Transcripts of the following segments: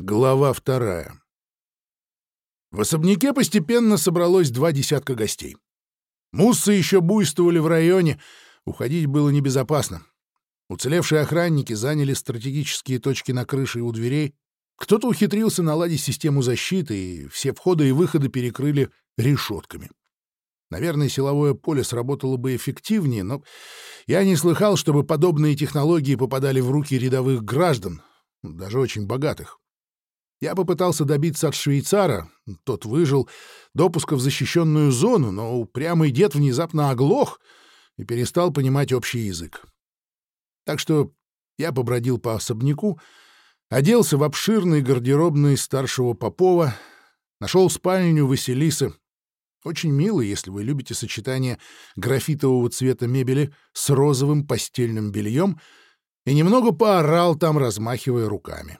Глава вторая. В особняке постепенно собралось два десятка гостей. Муссы еще буйствовали в районе, уходить было небезопасно. Уцелевшие охранники заняли стратегические точки на крыше и у дверей. Кто-то ухитрился наладить систему защиты, и все входы и выходы перекрыли решетками. Наверное, силовое поле сработало бы эффективнее, но я не слыхал, чтобы подобные технологии попадали в руки рядовых граждан, даже очень богатых. Я попытался добиться от швейцара, тот выжил, допуска в защищенную зону, но упрямый дед внезапно оглох и перестал понимать общий язык. Так что я побродил по особняку, оделся в обширный гардеробный старшего Попова, нашел спальню Василисы, очень мило, если вы любите сочетание графитового цвета мебели с розовым постельным бельем, и немного поорал там, размахивая руками.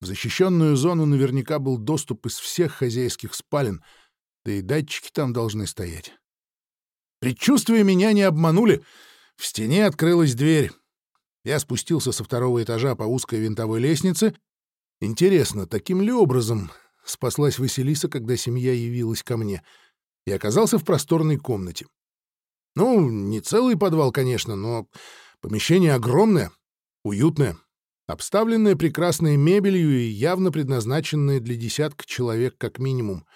В защищенную зону наверняка был доступ из всех хозяйских спален, да и датчики там должны стоять. Предчувствия меня не обманули. В стене открылась дверь. Я спустился со второго этажа по узкой винтовой лестнице. Интересно, таким ли образом спаслась Василиса, когда семья явилась ко мне, и оказался в просторной комнате. Ну, не целый подвал, конечно, но помещение огромное, уютное обставленная прекрасной мебелью и явно предназначенная для десятка человек как минимум.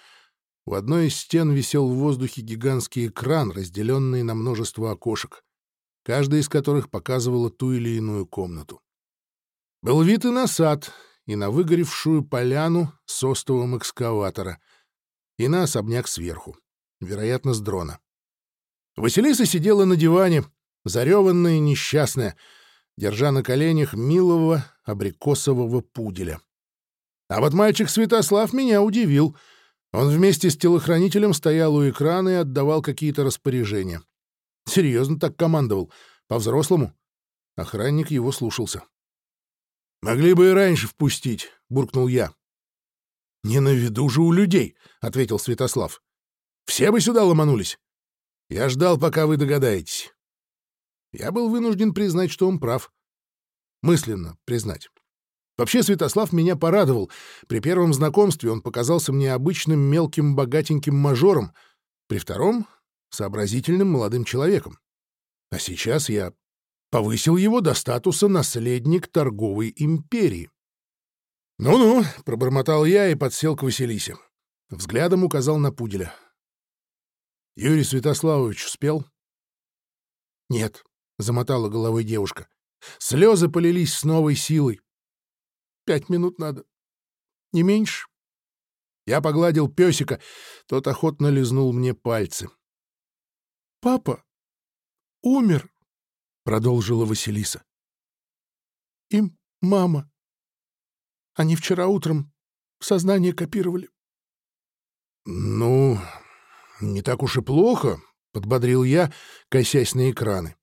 У одной из стен висел в воздухе гигантский экран, разделенный на множество окошек, каждая из которых показывала ту или иную комнату. Был вид и на сад, и на выгоревшую поляну с остовом экскаватора, и на особняк сверху, вероятно, с дрона. Василиса сидела на диване, зареванная и несчастная — держа на коленях милого абрикосового пуделя. А вот мальчик Святослав меня удивил. Он вместе с телохранителем стоял у экрана и отдавал какие-то распоряжения. Серьезно так командовал, по-взрослому. Охранник его слушался. «Могли бы и раньше впустить», — буркнул я. «Не на виду же у людей», — ответил Святослав. «Все бы сюда ломанулись. Я ждал, пока вы догадаетесь». Я был вынужден признать, что он прав. Мысленно признать. Вообще Святослав меня порадовал. При первом знакомстве он показался мне обычным мелким богатеньким мажором, при втором — сообразительным молодым человеком. А сейчас я повысил его до статуса наследник торговой империи. «Ну-ну», — пробормотал я и подсел к Василисе. Взглядом указал на пуделя. «Юрий Святославович успел?» «Нет», — замотала головой девушка. Слезы полились с новой силой. «Пять минут надо. Не меньше». Я погладил песика, тот охотно лизнул мне пальцы. «Папа умер», — продолжила Василиса. «И мама. Они вчера утром сознание копировали». «Ну, не так уж и плохо», — подбодрил я, косясь на экраны.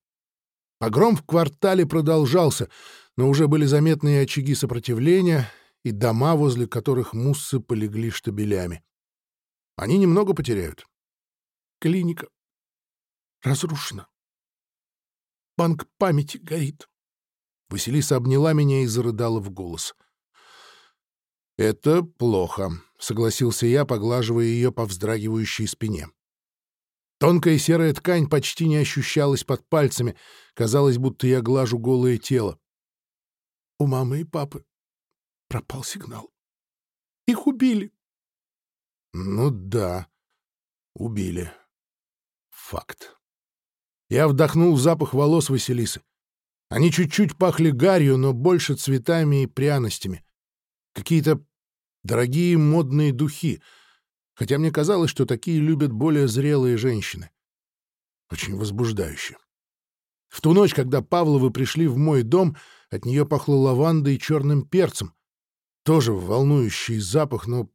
Погром в квартале продолжался, но уже были заметные очаги сопротивления и дома, возле которых муссы полегли штабелями. Они немного потеряют. Клиника разрушена. Банк памяти горит. Василиса обняла меня и зарыдала в голос. «Это плохо», — согласился я, поглаживая ее по вздрагивающей спине. Тонкая серая ткань почти не ощущалась под пальцами. Казалось, будто я глажу голое тело. У мамы и папы пропал сигнал. Их убили. Ну да, убили. Факт. Я вдохнул запах волос Василисы. Они чуть-чуть пахли гарью, но больше цветами и пряностями. Какие-то дорогие модные духи — хотя мне казалось, что такие любят более зрелые женщины. Очень возбуждающе. В ту ночь, когда Павловы пришли в мой дом, от нее пахло лавандой и черным перцем. Тоже волнующий запах, но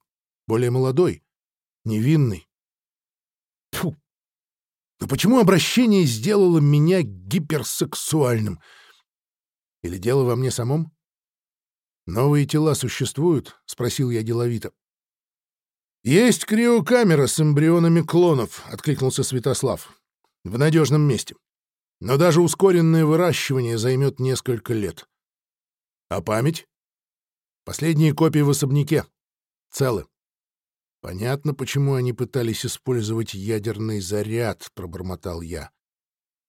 более молодой, невинный. Фу! Но почему обращение сделало меня гиперсексуальным? Или дело во мне самом? «Новые тела существуют?» — спросил я деловито. «Есть криокамера с эмбрионами клонов», — откликнулся Святослав. «В надежном месте. Но даже ускоренное выращивание займет несколько лет. А память? Последние копии в особняке. Целы. Понятно, почему они пытались использовать ядерный заряд, пробормотал я.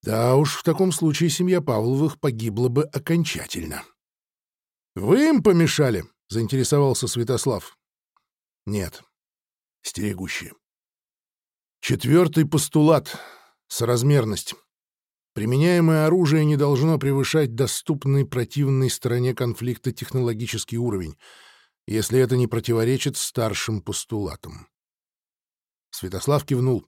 Да уж, в таком случае семья Павловых погибла бы окончательно. Вы им помешали? заинтересовался Святослав. Нет. Стерегущие. Четвертый постулат — соразмерность. Применяемое оружие не должно превышать доступный противной стороне конфликта технологический уровень, если это не противоречит старшим постулатам. Святослав кивнул.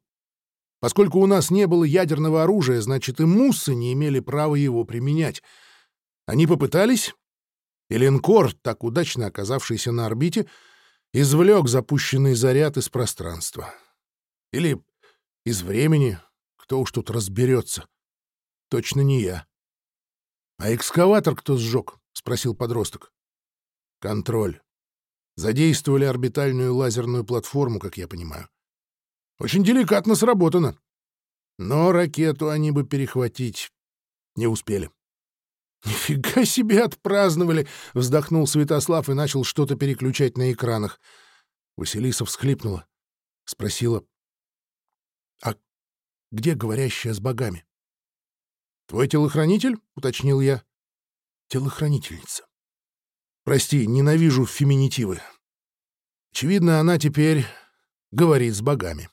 Поскольку у нас не было ядерного оружия, значит, и муссы не имели права его применять. Они попытались, и линкор, так удачно оказавшийся на орбите, извлек запущенный заряд из пространства. Или из времени, кто уж тут разберется. Точно не я. — А экскаватор кто сжег? — спросил подросток. — Контроль. Задействовали орбитальную лазерную платформу, как я понимаю. Очень деликатно сработано. Но ракету они бы перехватить не успели. «Нифига себе отпраздновали!» — вздохнул Святослав и начал что-то переключать на экранах. Василиса всхлипнула. Спросила, «А где говорящая с богами?» «Твой телохранитель?» — уточнил я. «Телохранительница». «Прости, ненавижу феминитивы. Очевидно, она теперь говорит с богами.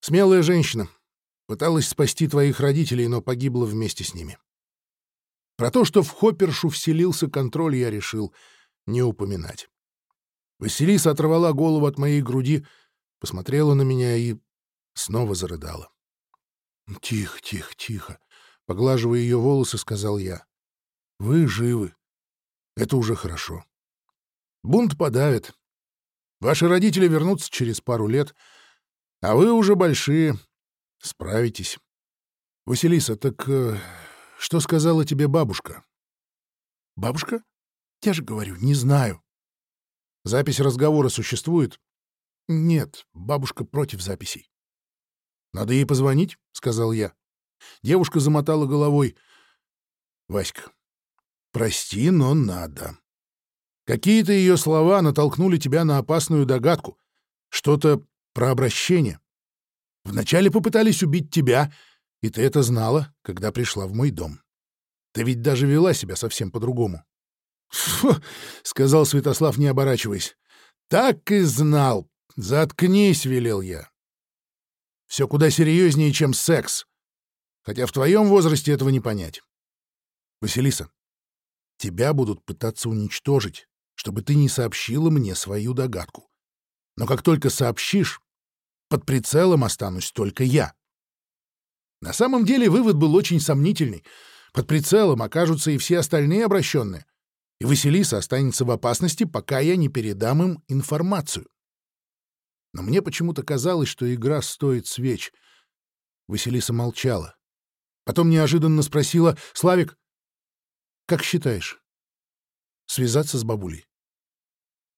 Смелая женщина. Пыталась спасти твоих родителей, но погибла вместе с ними. Про то, что в Хоппершу вселился контроль, я решил не упоминать. Василиса оторвала голову от моей груди, посмотрела на меня и снова зарыдала. «Тихо, тихо, тихо. Поглаживая ее волосы, сказал я. «Вы живы. Это уже хорошо. Бунт подавит. Ваши родители вернутся через пару лет, а вы уже большие. Справитесь. Василиса, так э, что сказала тебе бабушка?» «Бабушка? Я же говорю, не знаю». «Запись разговора существует?» «Нет, бабушка против записей». «Надо ей позвонить», — сказал я. Девушка замотала головой. «Васька, прости, но надо. Какие-то ее слова натолкнули тебя на опасную догадку. Что-то про обращение. Вначале попытались убить тебя, и ты это знала, когда пришла в мой дом. Ты ведь даже вела себя совсем по-другому». Сказал Святослав, не оборачиваясь. «Так и знал. Заткнись», — велел я. «Все куда серьезнее, чем секс хотя в твоем возрасте этого не понять. Василиса, тебя будут пытаться уничтожить, чтобы ты не сообщила мне свою догадку. Но как только сообщишь, под прицелом останусь только я. На самом деле вывод был очень сомнительный. Под прицелом окажутся и все остальные обращенные, и Василиса останется в опасности, пока я не передам им информацию. Но мне почему-то казалось, что игра стоит свеч. Василиса молчала. Потом неожиданно спросила, «Славик, как считаешь, связаться с бабулей?»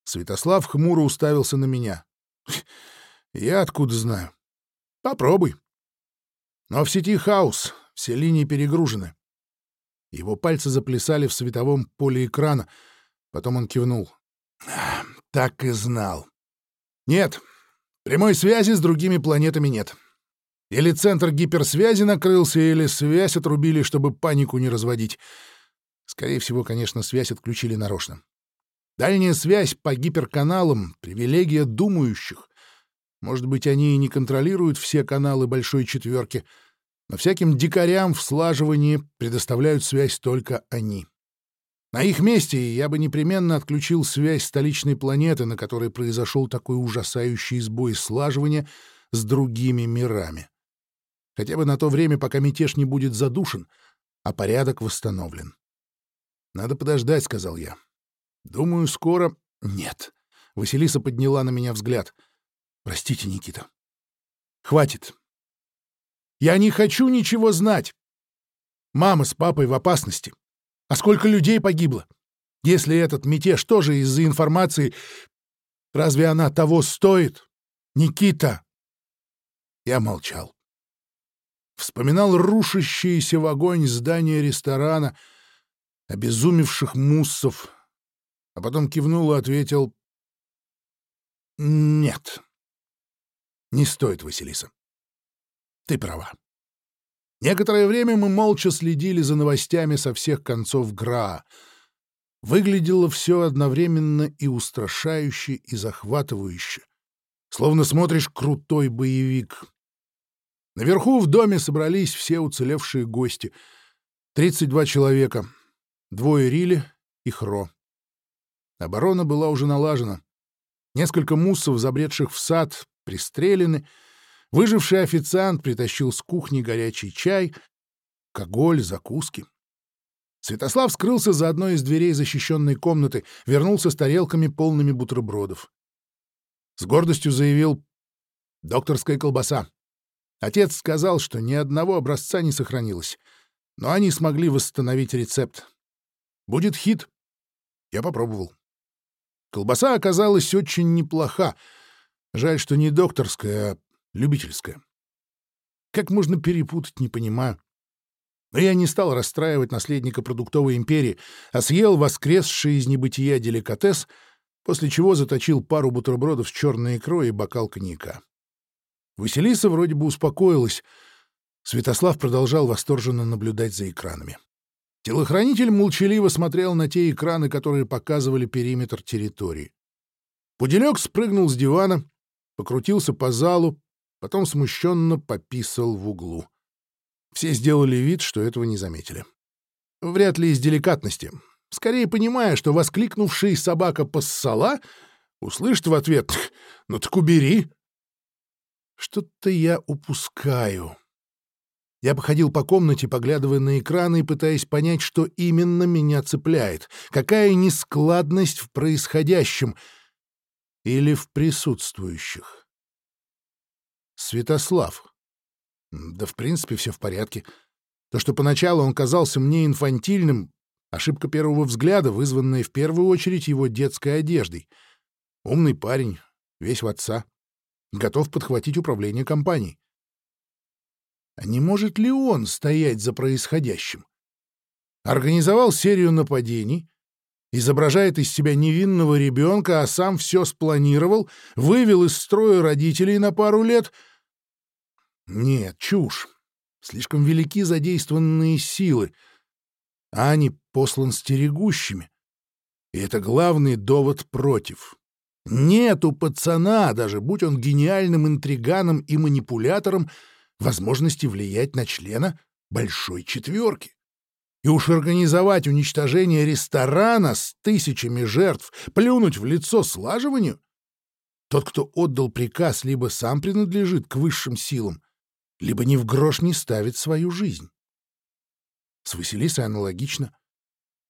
Святослав хмуро уставился на меня. «Я откуда знаю? Попробуй. Но в сети хаос, все линии перегружены». Его пальцы заплясали в световом поле экрана. Потом он кивнул. «Так и знал. Нет, прямой связи с другими планетами нет. Или центр гиперсвязи накрылся, или связь отрубили, чтобы панику не разводить. Скорее всего, конечно, связь отключили нарочно. Дальняя связь по гиперканалам — привилегия думающих. Может быть, они и не контролируют все каналы Большой Четверки, но всяким дикарям в слаживании предоставляют связь только они. На их месте я бы непременно отключил связь столичной планеты, на которой произошел такой ужасающий сбой слаживания с другими мирами хотя бы на то время, пока мятеж не будет задушен, а порядок восстановлен. «Надо подождать», — сказал я. «Думаю, скоро...» «Нет». Василиса подняла на меня взгляд. «Простите, Никита. Хватит. Я не хочу ничего знать. Мама с папой в опасности. А сколько людей погибло? Если этот мятеж тоже из-за информации, разве она того стоит? Никита!» Я молчал вспоминал рушащиеся в огонь здания ресторана, обезумевших муссов, а потом кивнул и ответил «Нет, не стоит, Василиса. Ты права». Некоторое время мы молча следили за новостями со всех концов Граа. Выглядело все одновременно и устрашающе, и захватывающе. Словно смотришь крутой боевик. Наверху в доме собрались все уцелевшие гости. 32 человека. Двое Рили и Хро. Оборона была уже налажена. Несколько муссов, забредших в сад, пристрелены — Выживший официант притащил с кухни горячий чай, алкоголь, закуски. Святослав скрылся за одной из дверей защищенной комнаты, вернулся с тарелками, полными бутербродов. С гордостью заявил «Докторская колбаса». Отец сказал, что ни одного образца не сохранилось, но они смогли восстановить рецепт. Будет хит. Я попробовал. Колбаса оказалась очень неплоха. Жаль, что не докторская, а любительская. Как можно перепутать, не понимаю. Но я не стал расстраивать наследника продуктовой империи, а съел воскресший из небытия деликатес, после чего заточил пару бутербродов с черной икрой и бокал коньяка. Василиса вроде бы успокоилась. Святослав продолжал восторженно наблюдать за экранами. Телохранитель молчаливо смотрел на те экраны, которые показывали периметр территории. Пуделек спрыгнул с дивана, покрутился по залу, потом смущенно пописал в углу. Все сделали вид, что этого не заметили. Вряд ли из деликатности. Скорее понимая, что воскликнувший собака поссала, услышит в ответ «Ну так убери!» Что-то я упускаю. Я походил по комнате, поглядывая на экраны и пытаясь понять, что именно меня цепляет, какая нескладность в происходящем или в присутствующих. Святослав. Да, в принципе, все в порядке. То, что поначалу он казался мне инфантильным, ошибка первого взгляда, вызванная в первую очередь его детской одеждой. Умный парень, весь в отца, готов подхватить управление компанией. А не может ли он стоять за происходящим? Организовал серию нападений, изображает из себя невинного ребенка, а сам все спланировал, вывел из строя родителей на пару лет — нет, чушь. Слишком велики задействованные силы. А они послан стерегущими. И это главный довод против. Нет у пацана, даже будь он гениальным интриганом и манипулятором, возможности влиять на члена большой четверки. И уж организовать уничтожение ресторана с тысячами жертв, плюнуть в лицо слаживанию? Тот, кто отдал приказ, либо сам принадлежит к высшим силам, либо ни в грош не ставит свою жизнь. С Василисой аналогично.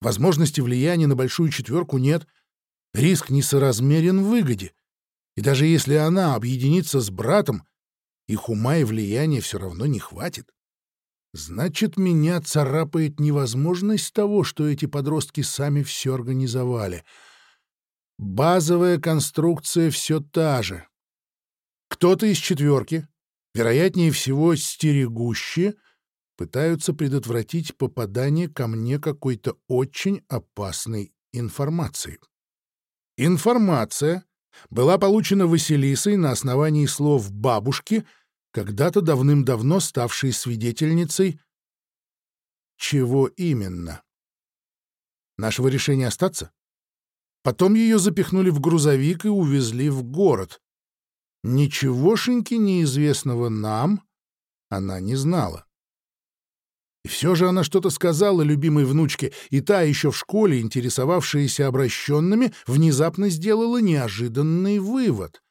Возможности влияния на большую четверку нет. Риск несоразмерен выгоде. И даже если она объединится с братом, их ума и влияния все равно не хватит. Значит, меня царапает невозможность того, что эти подростки сами все организовали. Базовая конструкция все та же. Кто-то из четверки вероятнее всего, стерегущие пытаются предотвратить попадание ко мне какой-то очень опасной информации. Информация была получена Василисой на основании слов бабушки, когда-то давным-давно ставшей свидетельницей чего именно? Нашего решения остаться? Потом ее запихнули в грузовик и увезли в город. Ничегошеньки неизвестного нам она не знала. И все же она что-то сказала любимой внучке, и та, еще в школе интересовавшаяся обращенными, внезапно сделала неожиданный вывод.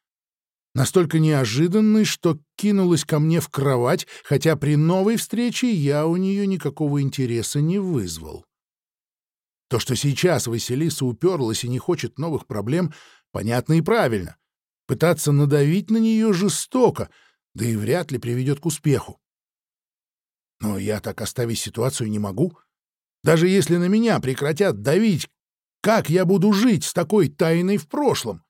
Настолько неожиданный, что кинулась ко мне в кровать, хотя при новой встрече я у нее никакого интереса не вызвал. То, что сейчас Василиса уперлась и не хочет новых проблем, понятно и правильно. Пытаться надавить на нее жестоко, да и вряд ли приведет к успеху. Но я так оставить ситуацию не могу. Даже если на меня прекратят давить, как я буду жить с такой тайной в прошлом?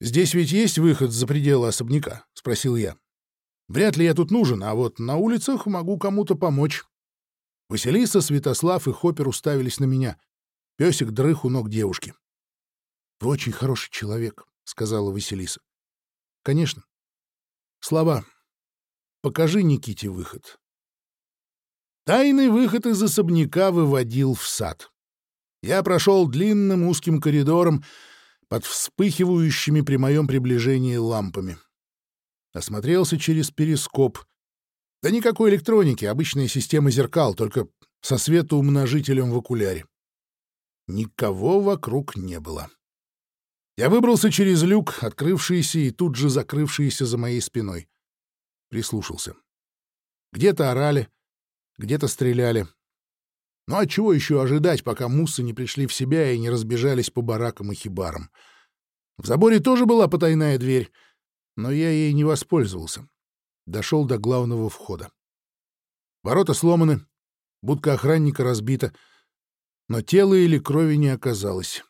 «Здесь ведь есть выход за пределы особняка?» — спросил я. «Вряд ли я тут нужен, а вот на улицах могу кому-то помочь». Василиса, Святослав и Хоппер уставились на меня. Песик дрых у ног девушки. — Вы очень хороший человек, — сказала Василиса. — Конечно. Слова. Покажи Никите выход. Тайный выход из особняка выводил в сад. Я прошел длинным узким коридором под вспыхивающими при моем приближении лампами. Осмотрелся через перископ. Да никакой электроники, обычная система зеркал, только со светоумножителем в окуляре. Никого вокруг не было. Я выбрался через люк, открывшийся и тут же закрывшийся за моей спиной. Прислушался. Где-то орали, где-то стреляли. Ну а чего еще ожидать, пока муссы не пришли в себя и не разбежались по баракам и хибарам? В заборе тоже была потайная дверь, но я ей не воспользовался. Дошел до главного входа. Ворота сломаны, будка охранника разбита, но тела или крови не оказалось.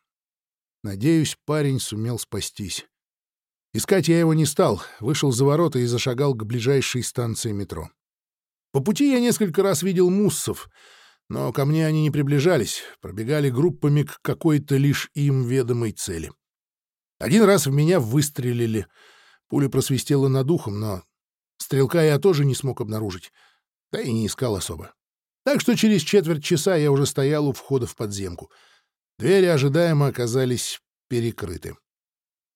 Надеюсь, парень сумел спастись. Искать я его не стал, вышел за ворота и зашагал к ближайшей станции метро. По пути я несколько раз видел муссов, но ко мне они не приближались, пробегали группами к какой-то лишь им ведомой цели. Один раз в меня выстрелили. Пуля просвистела над ухом, но стрелка я тоже не смог обнаружить, да и не искал особо. Так что через четверть часа я уже стоял у входа в подземку. Двери ожидаемо оказались перекрыты.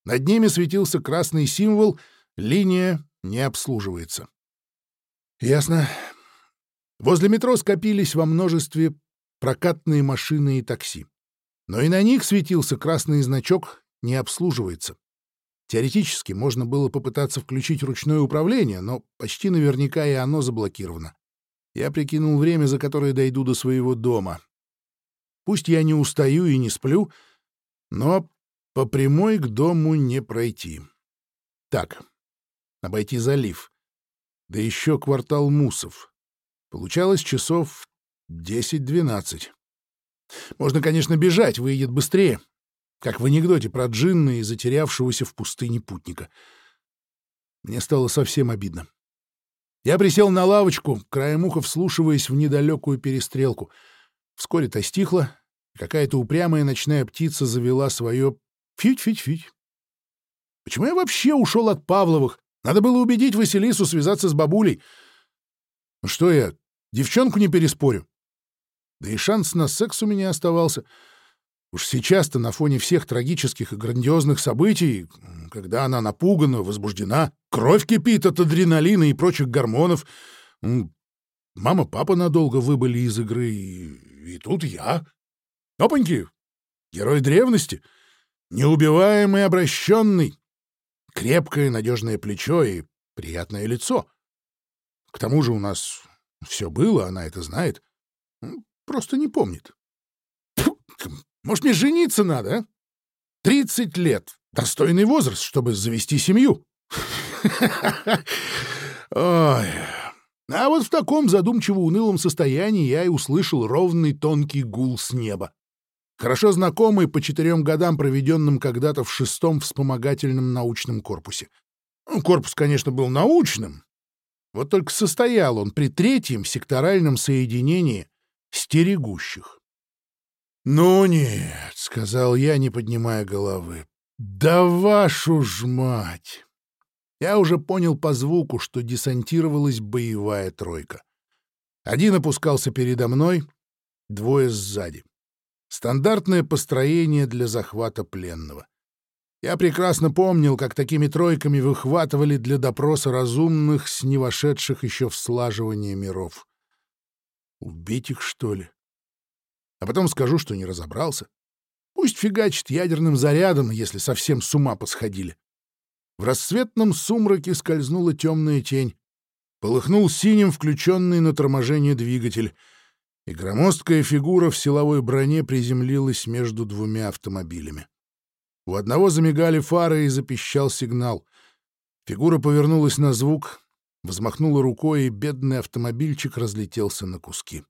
Над ними светился красный символ «Линия не обслуживается». Ясно. Возле метро скопились во множестве прокатные машины и такси. Но и на них светился красный значок «Не обслуживается». Теоретически можно было попытаться включить ручное управление, но почти наверняка и оно заблокировано. Я прикинул время, за которое дойду до своего дома. Пусть я не устаю и не сплю, но по прямой к дому не пройти. Так, обойти залив. Да еще квартал мусов. Получалось часов 10-12. Можно, конечно, бежать, выйдет быстрее. Как в анекдоте про джинна и затерявшегося в пустыне путника. Мне стало совсем обидно. Я присел на лавочку, краем уха вслушиваясь в недалекую перестрелку. Вскоре то стихло, какая-то упрямая ночная птица завела свое «фить-фить-фить». Почему я вообще ушел от Павловых? Надо было убедить Василису связаться с бабулей. Ну что я, девчонку не переспорю. Да и шанс на секс у меня оставался. Уж сейчас-то на фоне всех трагических и грандиозных событий, когда она напугана, возбуждена, кровь кипит от адреналина и прочих гормонов, мама-папа надолго выбыли из игры, и, и тут я. Опаньки! Герой древности, неубиваемый обращенный, крепкое надежное плечо и приятное лицо. К тому же у нас все было, она это знает. Просто не помнит. может, мне жениться надо, а? Тридцать лет. Достойный возраст, чтобы завести семью. Ой. А вот в таком задумчиво-унылом состоянии я и услышал ровный тонкий гул с неба. Хорошо знакомый по четырем годам, проведенным когда-то в шестом вспомогательном научном корпусе. Ну, корпус, конечно, был научным, вот только состоял он при третьем секторальном соединении стерегущих. «Ну нет», — сказал я, не поднимая головы, — «да вашу ж мать!» Я уже понял по звуку, что десантировалась боевая тройка. Один опускался передо мной, двое сзади. Стандартное построение для захвата пленного. Я прекрасно помнил, как такими тройками выхватывали для допроса разумных, с не вошедших еще в слаживание миров. Убить их, что ли? А потом скажу, что не разобрался. Пусть фигачит ядерным зарядом, если совсем с ума посходили. В рассветном сумраке скользнула темная тень. Полыхнул синим включенный на торможение двигатель, и громоздкая фигура в силовой броне приземлилась между двумя автомобилями. У одного замигали фары и запищал сигнал. Фигура повернулась на звук, взмахнула рукой, и бедный автомобильчик разлетелся на куски.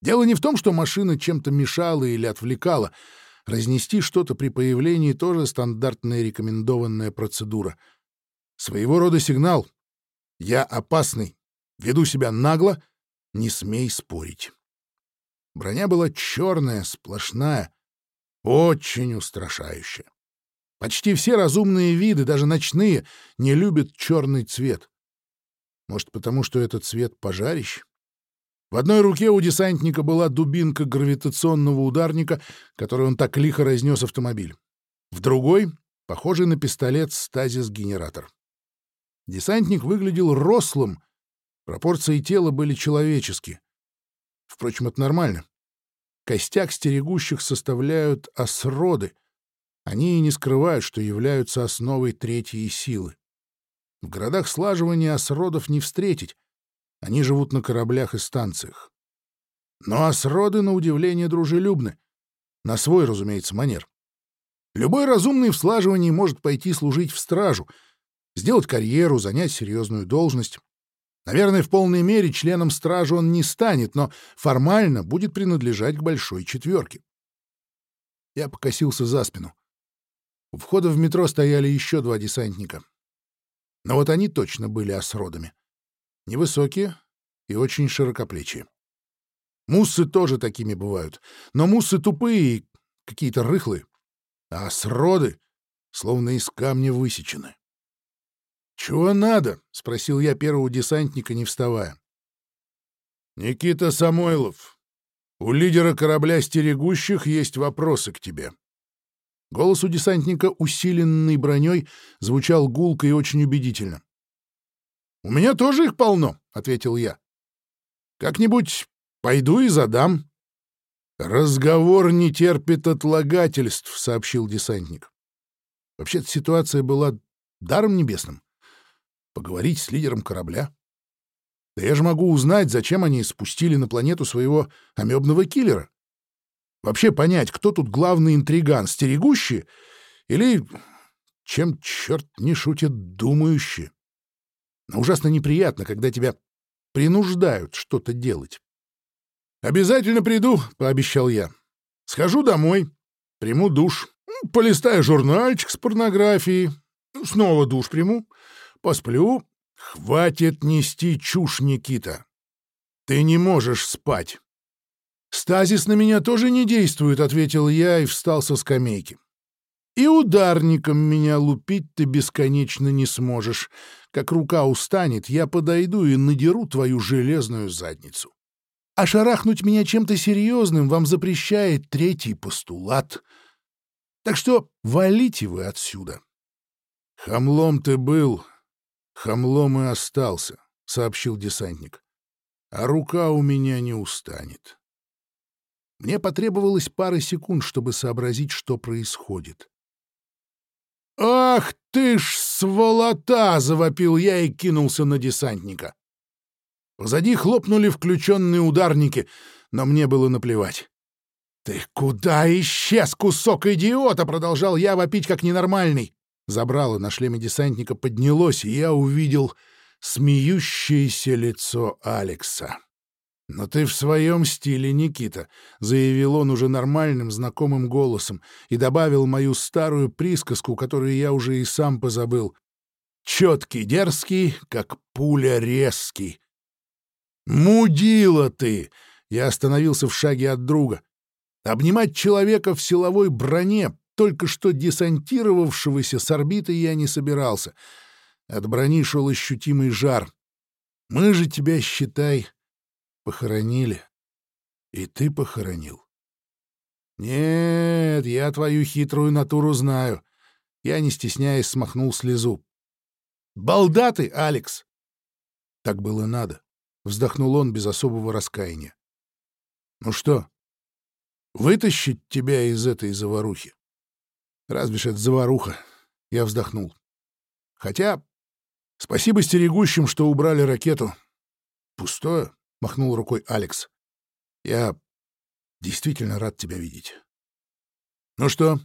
Дело не в том, что машина чем-то мешала или отвлекала. Разнести что-то при появлении тоже стандартная рекомендованная процедура. Своего рода сигнал. Я опасный, веду себя нагло, не смей спорить. Броня была черная, сплошная, Очень устрашающе. Почти все разумные виды, даже ночные, не любят черный цвет. Может, потому что этот цвет пожарищ? В одной руке у десантника была дубинка гравитационного ударника, которой он так лихо разнес автомобиль. В другой — похожий на пистолет стазис-генератор. Десантник выглядел рослым, пропорции тела были человеческие. Впрочем, это нормально. Костяк стерегущих составляют осроды. Они и не скрывают, что являются основой третьей силы. В городах слаживания осродов не встретить. Они живут на кораблях и станциях. Но осроды, на удивление, дружелюбны. На свой, разумеется, манер. Любой разумный в слаживании может пойти служить в стражу, сделать карьеру, занять серьезную должность. Наверное, в полной мере членом стражи он не станет, но формально будет принадлежать к большой четверке. Я покосился за спину. У входа в метро стояли еще два десантника. Но вот они точно были осродами. Невысокие и очень широкоплечие. Муссы тоже такими бывают, но муссы тупые и какие-то рыхлые, а сроды словно из камня высечены. «Чего надо?» — спросил я первого десантника, не вставая. «Никита Самойлов, у лидера корабля «Стерегущих» есть вопросы к тебе». Голос у десантника, усиленный броней, звучал гулко и очень убедительно. «У меня тоже их полно», — ответил я. «Как-нибудь пойду и задам». «Разговор не терпит отлагательств», — сообщил десантник. Вообще-то ситуация была даром небесным. Поговорить с лидером корабля. Да я же могу узнать, зачем они спустили на планету своего амебного киллера. Вообще понять, кто тут главный интриган, стерегущий или, чем черт не шутит, думающий. Но ужасно неприятно, когда тебя принуждают что-то делать. «Обязательно приду», — пообещал я. «Схожу домой, приму душ, полистаю журнальчик с порнографией, снова душ приму, посплю. Хватит нести чушь, Никита. Ты не можешь спать». «Стазис на меня тоже не действует», — ответил я и встал со скамейки. «И ударником меня лупить ты бесконечно не сможешь. Как рука устанет, я подойду и надеру твою железную задницу. А шарахнуть меня чем-то серьезным вам запрещает третий постулат. Так что валите вы отсюда». «Хамлом ты был, хамлом и остался», — сообщил десантник. «А рука у меня не устанет». Мне потребовалось пара секунд, чтобы сообразить, что происходит. «Ах ты ж сволота!» — завопил я и кинулся на десантника. Позади хлопнули включенные ударники, но мне было наплевать. «Ты куда исчез, кусок идиота?» — продолжал я вопить как ненормальный. Забрало на шлеме десантника поднялось, и я увидел смеющееся лицо Алекса. «Но ты в своем стиле, Никита», — заявил он уже нормальным, знакомым голосом и добавил мою старую присказку, которую я уже и сам позабыл. «Четкий, дерзкий, как пуля резкий». «Мудила ты!» — я остановился в шаге от друга. Обнимать человека в силовой броне, только что десантировавшегося с орбиты, я не собирался. От брони шел ощутимый жар. «Мы же тебя, считай, похоронили. И ты похоронил. Нет, я твою хитрую натуру знаю. Я, не стесняясь, смахнул слезу. Балда ты, Алекс! Так было надо. Вздохнул он без особого раскаяния. Ну что, вытащить тебя из этой заварухи? Разве ж это заваруха? Я вздохнул. Хотя, спасибо стерегущим, что убрали ракету. Пустое. — махнул рукой Алекс. «Я действительно рад тебя видеть». «Ну что,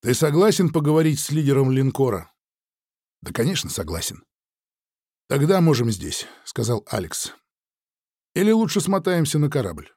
ты согласен поговорить с лидером линкора?» «Да, конечно, согласен». «Тогда можем здесь», — сказал Алекс. «Или лучше смотаемся на корабль?»